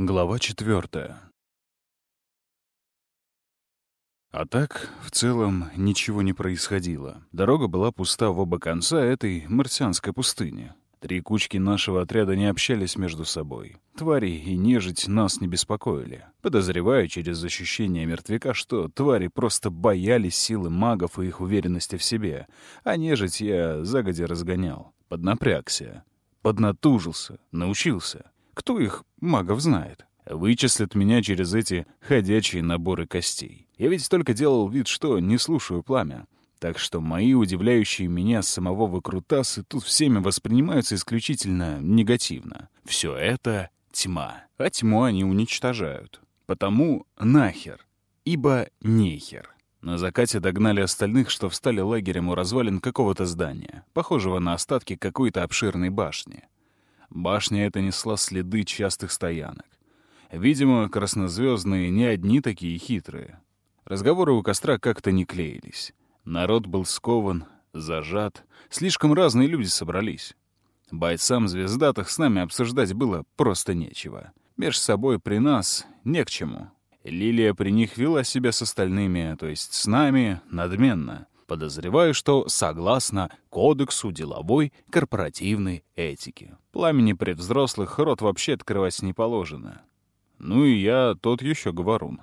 Глава четвертая. А так, в целом, ничего не происходило. Дорога была пуста в оба конца этой марсианской пустыни. Три кучки нашего отряда не общались между собой. Твари и нежить нас не беспокоили. Подозреваю через ощущение мертвяка, что твари просто боялись силы магов и их уверенности в себе, а нежить я загодя разгонял. Поднапрягся. Поднатужился. Научился. Кто их, магов, знает? Вычислят меня через эти ходячие наборы костей. Я ведь только делал вид, что не слушаю пламя. Так что мои удивляющие меня самого выкрутасы тут всеми воспринимаются исключительно негативно. Все это — тьма. А тьму они уничтожают. Потому нахер. Ибо нехер. На закате догнали остальных, что встали лагерем у развалин какого-то здания, похожего на остатки какой-то обширной башни. Башня эта несла следы частых стоянок. Видимо, краснозвездные не одни такие хитрые. Разговоры у костра как-то не клеились. Народ был скован, зажат. Слишком разные люди собрались. Бойцам звездатых с нами обсуждать было просто нечего. Меж собой при нас не к чему. Лилия при них вела себя с остальными, то есть с нами, надменно — Подозреваю, что согласно Кодексу деловой корпоративной этики. Пламени при взрослых рот вообще открывать не положено. Ну и я тот еще говорун.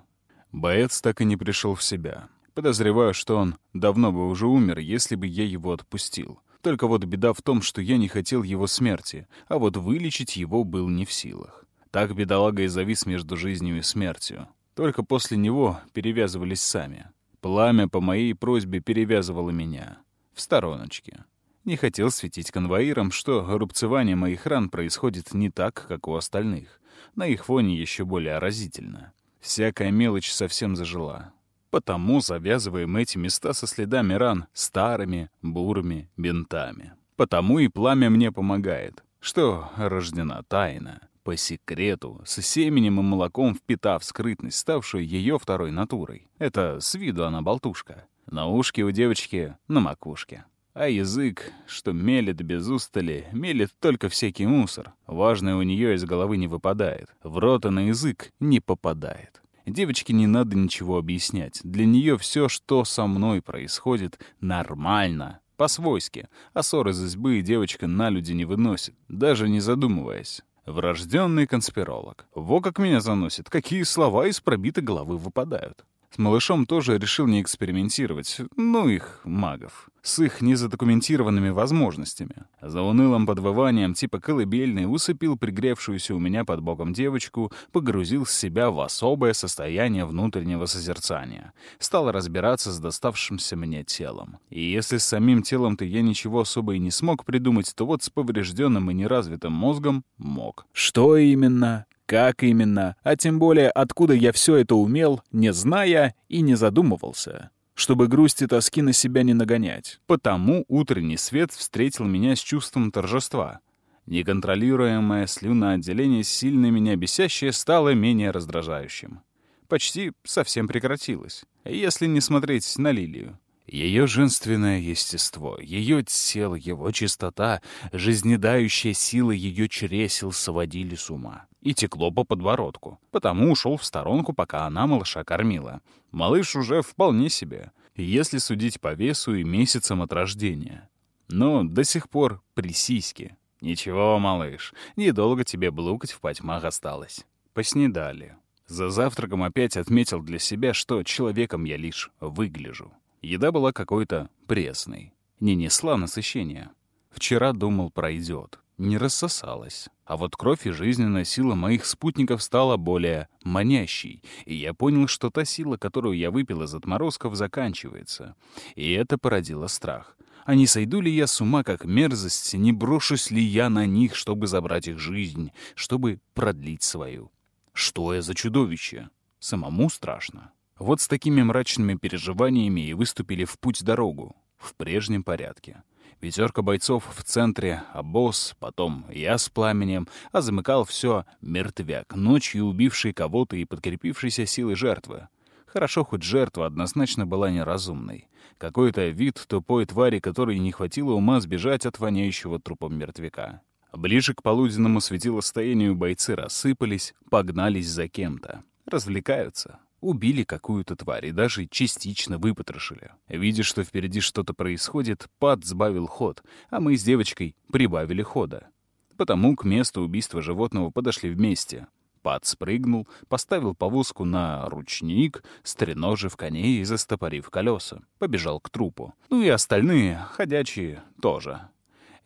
Боец так и не пришел в себя. Подозреваю, что он давно бы уже умер, если бы я его отпустил. Только вот беда в том, что я не хотел его смерти, а вот вылечить его был не в силах. Так бедолага и завис между жизнью и смертью. Только после него перевязывались сами. Пламя по моей просьбе перевязывало меня. В стороночке. Не хотел светить конвоирам, что рубцевание моих ран происходит не так, как у остальных. На их фоне еще более разительно. Всякая мелочь совсем зажила. Потому завязываем эти места со следами ран старыми, бурыми бинтами. Потому и пламя мне помогает, что рождена тайна по секрету, с семенем и молоком впитав скрытность, ставшую ее второй натурой. Это с виду она болтушка. На ушке у девочки на макушке. А язык, что мелет без устали, мелет только всякий мусор. Важное у нее из головы не выпадает. В рот и на язык не попадает. Девочке не надо ничего объяснять. Для нее все, что со мной происходит, нормально, по-свойски. А ссор из избы девочка на люди не выносит, даже не задумываясь. Врожденный конспиролог. Во как меня заносит, какие слова из пробитой головы выпадают. С малышом тоже решил не экспериментировать. Ну их, магов. С их незадокументированными возможностями. За унылым подвыванием типа колыбельной усыпил пригревшуюся у меня под боком девочку, погрузил себя в особое состояние внутреннего созерцания. Стал разбираться с доставшимся мне телом. И если с самим телом-то я ничего особо и не смог придумать, то вот с поврежденным и неразвитым мозгом мог. Что именно? Как именно, а тем более откуда я все это умел, не зная и не задумывался. Чтобы грусть и тоски на себя не нагонять. Потому утренний свет встретил меня с чувством торжества. Неконтролируемое слюноотделение, сильно меня бесящее, стало менее раздражающим. Почти совсем прекратилось, если не смотреть на лилию. Ее женственное естество, ее тело, его чистота, жизнедающая сила ее чресел сводили с ума. И текло по подбородку. Потому ушел в сторонку, пока она малыша кормила. Малыш уже вполне себе, если судить по весу и месяцам от рождения. Но до сих пор при сиське. Ничего, малыш, недолго тебе блукать в потьмах осталось. Поснедали. За завтраком опять отметил для себя, что человеком я лишь выгляжу. Еда была какой-то пресной, не несла насыщения. Вчера думал, пройдет, не рассосалась. А вот кровь и жизненная сила моих спутников стала более манящей, и я понял, что та сила, которую я выпил из отморозков, заканчивается. И это породило страх. А не сойду ли я с ума, как мерзость, не брошусь ли я на них, чтобы забрать их жизнь, чтобы продлить свою? Что я за чудовище? Самому страшно. Вот с такими мрачными переживаниями и выступили в путь-дорогу, в прежнем порядке. Пятерка бойцов в центре, а босс, потом я с пламенем, а замыкал все мертвяк, ночью убивший кого-то и подкрепившийся силой жертвы. Хорошо, хоть жертва однозначно была неразумной. Какой-то вид тупой твари, которой не хватило ума сбежать от воняющего трупом мертвяка. Ближе к полуденному светилостоянию бойцы рассыпались, погнались за кем-то. Развлекаются. Убили какую-то тварь и даже частично выпотрошили. Видя, что впереди что-то происходит, Пат сбавил ход, а мы с девочкой прибавили хода. Потому к месту убийства животного подошли вместе. Пат спрыгнул, поставил повозку на ручник, стреножив коней и застопорив колеса. Побежал к трупу. Ну и остальные, ходячие, тоже.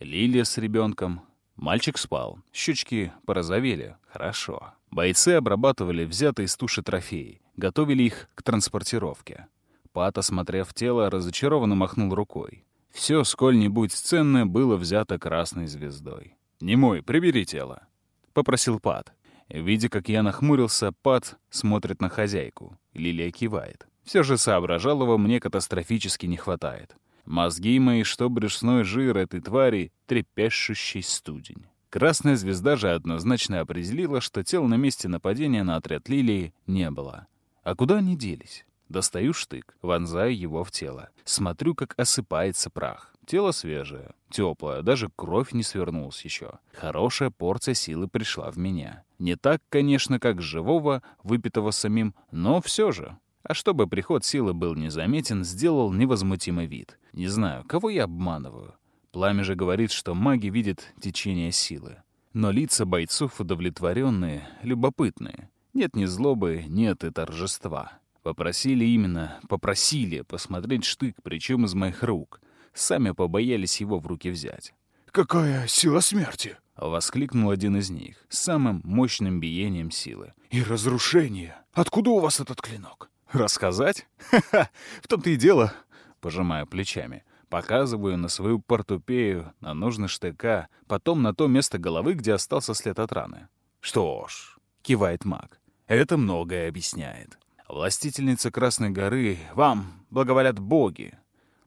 Лилия с ребенком. Мальчик спал. Щечки порозовели. Хорошо. Бойцы обрабатывали взятые из туши трофеи, готовили их к транспортировке. Пат, осмотрев тело, разочарованно махнул рукой. Все, сколь-нибудь ценное, было взято красной звездой. «Не мой, прибери тело», — попросил Пат. Видя, как я нахмурился, Пат смотрит на хозяйку. Лилия кивает. Все же соображалого мне катастрофически не хватает. Мозги мои, что брюшной жир этой твари, трепещущий студень. Красная звезда же однозначно определила, что тел на месте нападения на отряд Лилии не было. А куда они делись? Достаю штык, вонзаю его в тело. Смотрю, как осыпается прах. Тело свежее, теплое, даже кровь не свернулась еще. Хорошая порция силы пришла в меня. Не так, конечно, как живого, выпитого самим, но все же. А чтобы приход силы был незаметен, сделал невозмутимый вид. Не знаю, кого я обманываю. Пламя же говорит, что маги видят течение силы. Но лица бойцов удовлетворенные, любопытные. Нет ни злобы, нет и торжества. Попросили именно, попросили посмотреть штык, причем из моих рук. Сами побоялись его в руки взять. «Какая сила смерти!» — воскликнул один из них, с самым мощным биением силы. «И разрушение! Откуда у вас этот клинок?» «Рассказать? Ха-ха! В том-то и дело!» — пожимаю плечами. Показываю на свою портупею, на нужный штыка, потом на то место головы, где остался след от раны. «Что ж», — кивает маг, — «это многое объясняет. Властительница Красной горы, вам благоволят боги.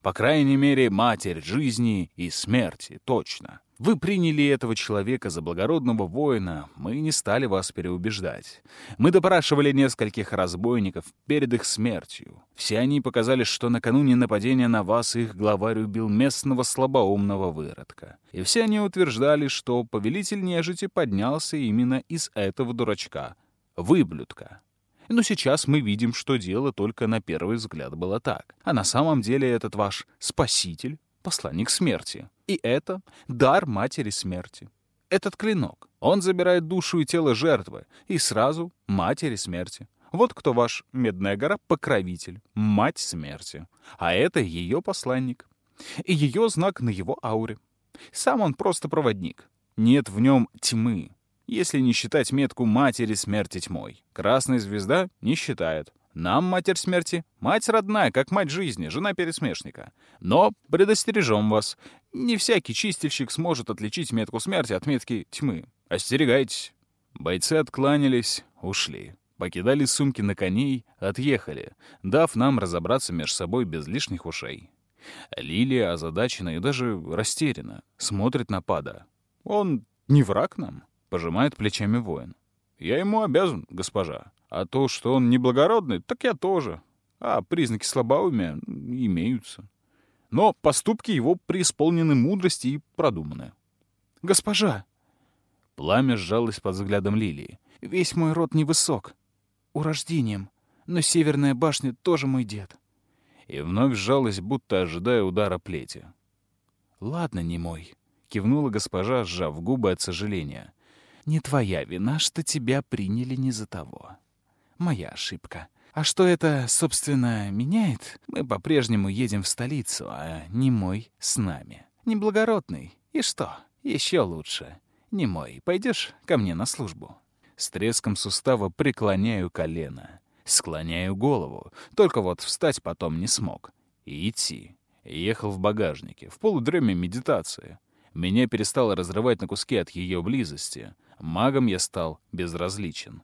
По крайней мере, матерь жизни и смерти, точно. Вы приняли этого человека за благородного воина, мы не стали вас переубеждать. Мы допрашивали нескольких разбойников перед их смертью. Все они показали, что накануне нападения на вас их главарь убил местного слабоумного выродка. И все они утверждали, что повелитель нежити поднялся именно из этого дурачка, выблюдка. Но сейчас мы видим, что дело только на первый взгляд было так. А на самом деле этот ваш спаситель посланник смерти. И это дар матери смерти. Этот клинок, он забирает душу и тело жертвы, и сразу матери смерти. Вот кто ваш Медная гора — покровитель, мать смерти. А это ее посланник. И ее знак на его ауре. Сам он просто проводник. Нет в нем тьмы, если не считать метку матери смерти тьмой. Красная звезда не считает. Нам матерь смерти, мать родная, как мать жизни, жена пересмешника. Но предостережем вас, не всякий чистильщик сможет отличить метку смерти от метки тьмы. Остерегайтесь. Бойцы откланялись, ушли. Покидали сумки на коней, отъехали, дав нам разобраться между собой без лишних ушей. Лилия озадачена и даже растеряна, смотрит на Пада. «Он не враг нам?» — пожимает плечами воин. «Я ему обязан, госпожа. А то, что он неблагородный, так я тоже. А признаки слабоумия имеются. Но поступки его преисполнены мудрости и продуманы. «Госпожа!» Пламя сжалось под взглядом Лилии. «Весь мой род невысок. Урождением. Но Северная башня тоже мой дед». И вновь сжалась, будто ожидая удара плети. «Ладно, не мой», — кивнула госпожа, сжав губы от сожаления. «Не твоя вина, что тебя приняли не за того» моя ошибка. А что это, собственно, меняет? Мы по-прежнему едем в столицу, а не мой с нами. Неблагородный. И что? Еще лучше. Не мой. Пойдешь ко мне на службу? С треском сустава преклоняю колено. Склоняю голову. Только вот встать потом не смог. И идти. Ехал в багажнике, в полудреме медитации. Меня перестало разрывать на куски от ее близости. Магом я стал безразличен.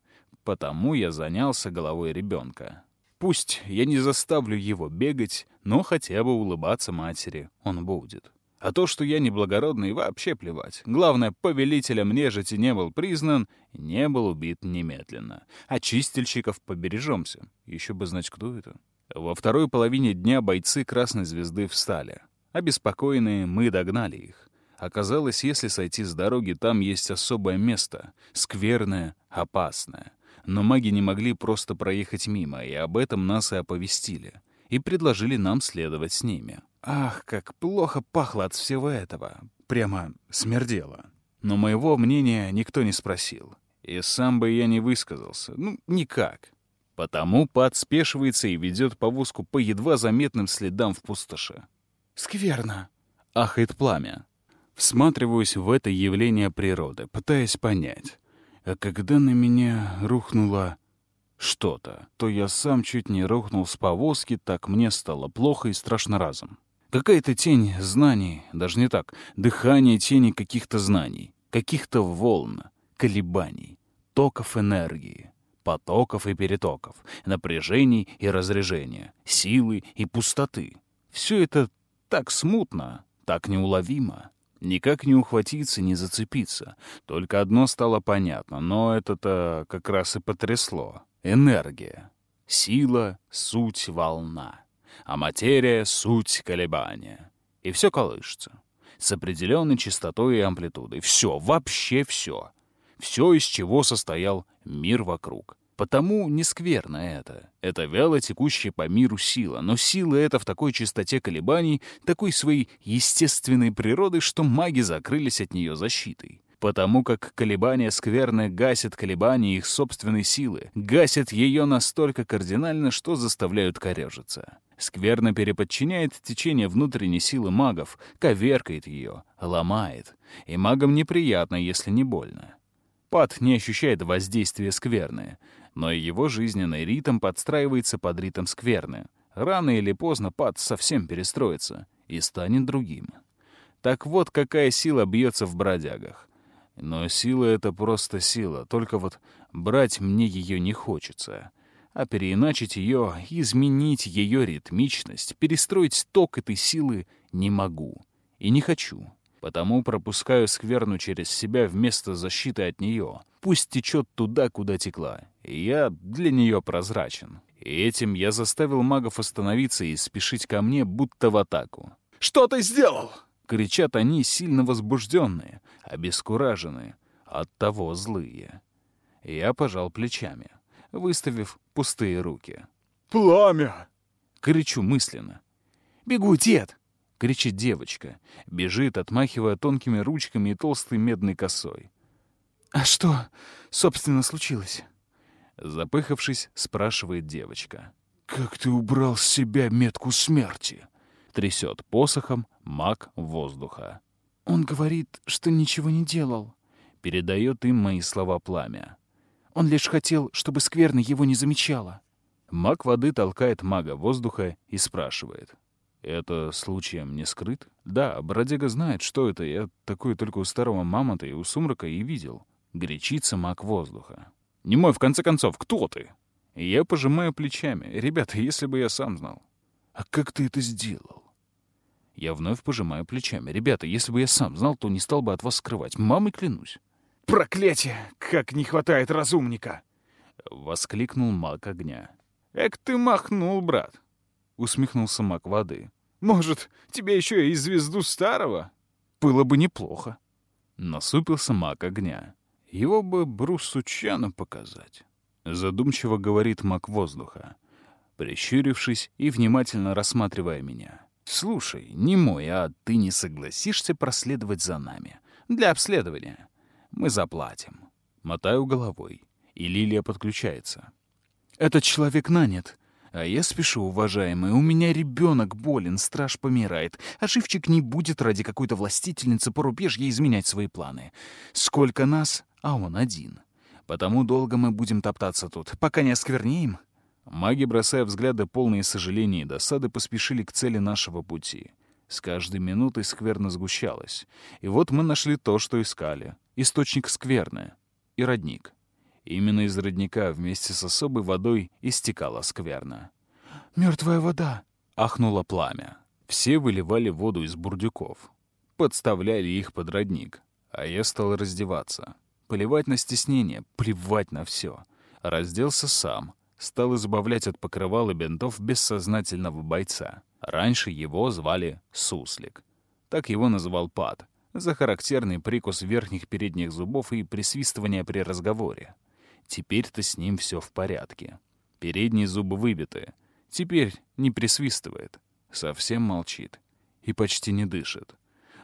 Потому я занялся головой ребенка. Пусть я не заставлю его бегать, но хотя бы улыбаться матери он будет. А то, что я неблагородный, вообще плевать. Главное, повелителем нежити не был признан, не был убит немедленно. А чистильщиков побережемся. Еще бы знать, кто это. Во второй половине дня бойцы Красной Звезды встали. Обеспокоенные мы догнали их. Оказалось, если сойти с дороги, там есть особое место, скверное, опасное. Но маги не могли просто проехать мимо, и об этом нас и оповестили. И предложили нам следовать с ними. Ах, как плохо пахло от всего этого. Прямо смердело. Но моего мнения никто не спросил. И сам бы я не высказался. Ну, никак. Потому Пат спешивается и ведет повозку по едва заметным следам в пустоши. «Скверно!» — ахает пламя. Всматриваюсь в это явление природы, пытаясь понять. А когда на меня рухнуло что-то, то я сам чуть не рухнул с повозки, так мне стало плохо и страшно разом. Какая-то тень знаний, даже не так, дыхание тени каких-то знаний, каких-то волн, колебаний, токов энергии, потоков и перетоков, напряжений и разрежения, силы и пустоты. Все это так смутно, так неуловимо. Никак не ухватиться, не зацепиться. Только одно стало понятно, но это-то как раз и потрясло. Энергия. Сила — суть волна. А материя — суть колебания. И все колышется. С определенной частотой и амплитудой. Все, вообще все. Все, из чего состоял мир вокруг. Потому не скверно это. Это вяло текущая по миру сила, но сила эта в такой чистоте колебаний, такой своей естественной природы, что маги закрылись от нее защитой. Потому как колебания скверны гасят колебания их собственной силы, гасят ее настолько кардинально, что заставляют корежиться. Скверно переподчиняет течение внутренней силы магов, коверкает ее, ломает. И магам неприятно, если не больно. Пат не ощущает воздействия скверны, но и его жизненный ритм подстраивается под ритм скверны. Рано или поздно Пат совсем перестроится и станет другим. Так вот, какая сила бьется в бродягах. Но сила — это просто сила, только вот брать мне ее не хочется. А переиначить ее, изменить ее ритмичность, перестроить ток этой силы не могу и не хочу. Потому пропускаю скверну через себя вместо защиты от нее. Пусть течет туда, куда текла. И я для нее прозрачен. И этим я заставил магов остановиться и спешить ко мне, будто в атаку. «Что ты сделал?» Кричат они, сильно возбужденные, обескураженные, оттого злые. Я пожал плечами, выставив пустые руки. «Пламя!» — кричу мысленно. «Бегу, дед!» — кричит девочка. Бежит, отмахивая тонкими ручками и толстой медной косой. «А что, собственно, случилось?» Запыхавшись, спрашивает девочка. «Как ты убрал с себя метку смерти?» Трясет посохом маг воздуха. «Он говорит, что ничего не делал», — передает им мои слова пламя. «Он лишь хотел, чтобы скверно его не замечала». Маг воды толкает мага воздуха и спрашивает. Это случаем не скрыт? Да, бродяга знает, что это. Я такое только у старого мамонта и у сумрака и видел. Гречица маг воздуха. Не мой, в конце концов, кто ты? Я пожимаю плечами. Ребята, если бы я сам знал. А как ты это сделал? Я вновь пожимаю плечами. Ребята, если бы я сам знал, то не стал бы от вас скрывать. Мамой клянусь. Проклятие! Как не хватает разумника! Воскликнул маг огня. Эк ты махнул, брат усмехнулся маг воды. «Может, тебе еще и звезду старого?» «Было бы неплохо». Насупился маг огня. Его бы Брусу Чану показать. Задумчиво говорит маг воздуха, прищурившись и внимательно рассматривая меня. «Слушай, не мой, а ты не согласишься проследовать за нами? Для обследования. Мы заплатим». Мотаю головой, и Лилия подключается. «Этот человек нанят. А я спешу, уважаемый, у меня ребенок болен, страж помирает, а живчик не будет ради какой-то властительницы порубежья изменять свои планы. Сколько нас, а он один. Потому долго мы будем топтаться тут, пока не осквернеем. Маги, бросая взгляды полные сожаления и досады, поспешили к цели нашего пути. С каждой минутой скверно сгущалась. И вот мы нашли то, что искали. Источник скверны. И родник. Именно из родника вместе с особой водой истекала скверна. «Мертвая вода!» — ахнуло пламя. Все выливали воду из бурдюков. Подставляли их под родник. А я стал раздеваться. Поливать на стеснение, плевать на все. Разделся сам. Стал избавлять от покрывала бинтов бессознательного бойца. Раньше его звали Суслик. Так его называл Пат. за характерный прикус верхних передних зубов и присвистывание при разговоре. Теперь-то с ним все в порядке. Передние зубы выбиты. Теперь не присвистывает. Совсем молчит. И почти не дышит.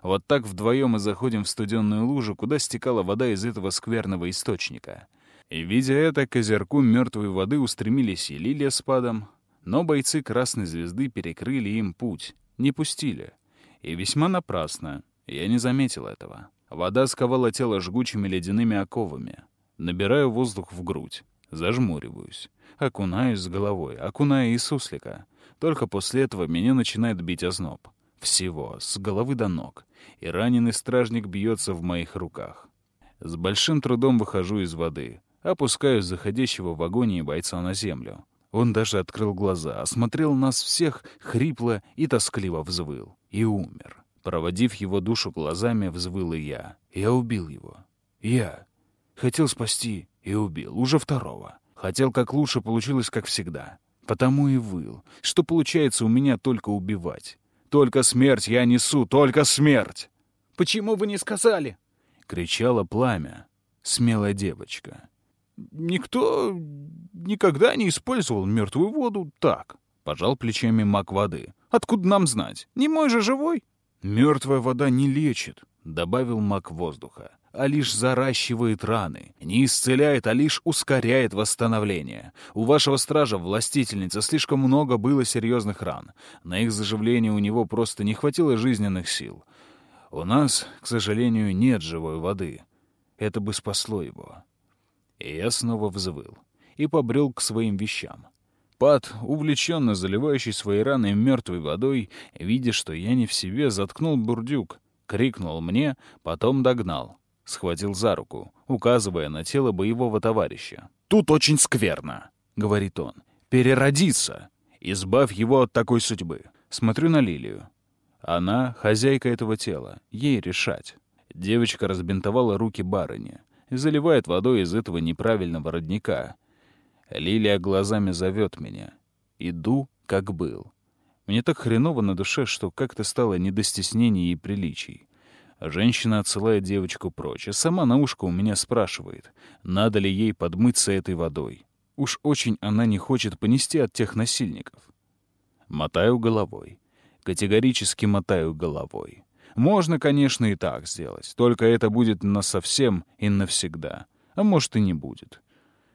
Вот так вдвоем мы заходим в студенную лужу, куда стекала вода из этого скверного источника. И, видя это, к озерку мертвой воды устремились и Лилия с падом, но бойцы Красной Звезды перекрыли им путь, не пустили. И весьма напрасно. Я не заметил этого. Вода сковала тело жгучими ледяными оковами. Набираю воздух в грудь. Зажмуриваюсь. Окунаюсь с головой, окуная и суслика. Только после этого меня начинает бить озноб. Всего, с головы до ног. И раненый стражник бьется в моих руках. С большим трудом выхожу из воды. Опускаю заходящего в агонии бойца на землю. Он даже открыл глаза, осмотрел нас всех, хрипло и тоскливо взвыл. И умер. Проводив его душу глазами, взвыл и я. Я убил его. Я. Хотел спасти и убил. Уже второго. Хотел как лучше, получилось как всегда. Потому и выл, что получается у меня только убивать. Только смерть я несу, только смерть! «Почему вы не сказали?» — кричала пламя. Смелая девочка. «Никто никогда не использовал мертвую воду так», — пожал плечами маг воды. «Откуда нам знать? Не мой же живой?» «Мертвая вода не лечит», — добавил маг воздуха а лишь заращивает раны. Не исцеляет, а лишь ускоряет восстановление. У вашего стража, властительница, слишком много было серьезных ран. На их заживление у него просто не хватило жизненных сил. У нас, к сожалению, нет живой воды. Это бы спасло его. И я снова взвыл и побрел к своим вещам. Пат, увлеченно заливающий свои раны мертвой водой, видя, что я не в себе, заткнул бурдюк, крикнул мне, потом догнал. Схватил за руку, указывая на тело боевого товарища. «Тут очень скверно», — говорит он. «Переродиться! Избавь его от такой судьбы». Смотрю на Лилию. Она — хозяйка этого тела. Ей решать. Девочка разбинтовала руки барыни. Заливает водой из этого неправильного родника. Лилия глазами зовет меня. Иду, как был. Мне так хреново на душе, что как-то стало не до стеснений и приличий. Женщина отсылает девочку прочь, а сама на ушко у меня спрашивает, надо ли ей подмыться этой водой. Уж очень она не хочет понести от тех насильников. Мотаю головой. Категорически мотаю головой. Можно, конечно, и так сделать, только это будет насовсем и навсегда. А может, и не будет.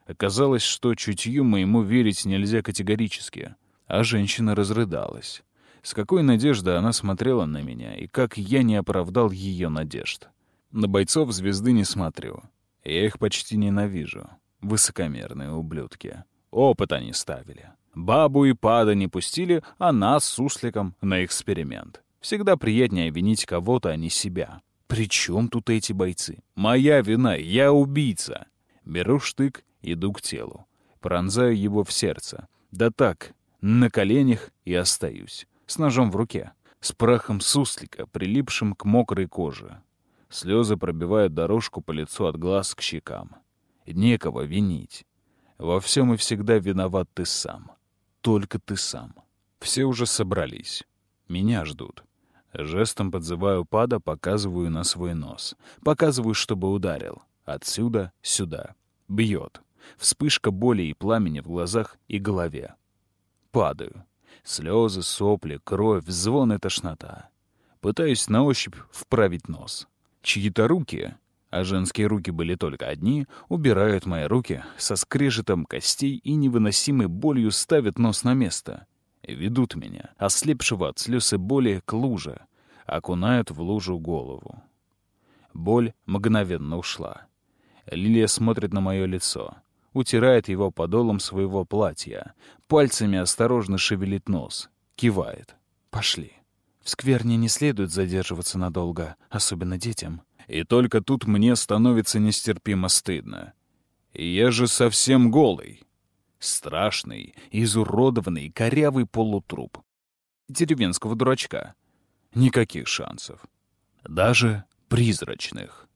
Оказалось, что чутью моему верить нельзя категорически. А женщина разрыдалась. С какой надеждой она смотрела на меня, и как я не оправдал ее надежд. На бойцов звезды не смотрю. Я их почти ненавижу. Высокомерные ублюдки. Опыт они ставили. Бабу и пада не пустили, а нас с Сусликом на эксперимент. Всегда приятнее винить кого-то, а не себя. При чем тут эти бойцы? Моя вина, я убийца. Беру штык, иду к телу. Пронзаю его в сердце. Да так, на коленях и остаюсь с ножом в руке, с прахом суслика, прилипшим к мокрой коже. Слезы пробивают дорожку по лицу от глаз к щекам. Некого винить. Во всем и всегда виноват ты сам. Только ты сам. Все уже собрались. Меня ждут. Жестом подзываю пада, показываю на свой нос. Показываю, чтобы ударил. Отсюда сюда. Бьет. Вспышка боли и пламени в глазах и голове. Падаю. Слезы, сопли, кровь, звон и тошнота. Пытаюсь на ощупь вправить нос. Чьи-то руки, а женские руки были только одни, убирают мои руки со скрежетом костей и невыносимой болью ставят нос на место. Ведут меня, ослепшего от слез и боли, к луже. Окунают в лужу голову. Боль мгновенно ушла. Лилия смотрит на мое лицо утирает его подолом своего платья, пальцами осторожно шевелит нос, кивает. «Пошли. В скверне не следует задерживаться надолго, особенно детям». И только тут мне становится нестерпимо стыдно. я же совсем голый. Страшный, изуродованный, корявый полутруп. Деревенского дурачка. Никаких шансов. Даже призрачных.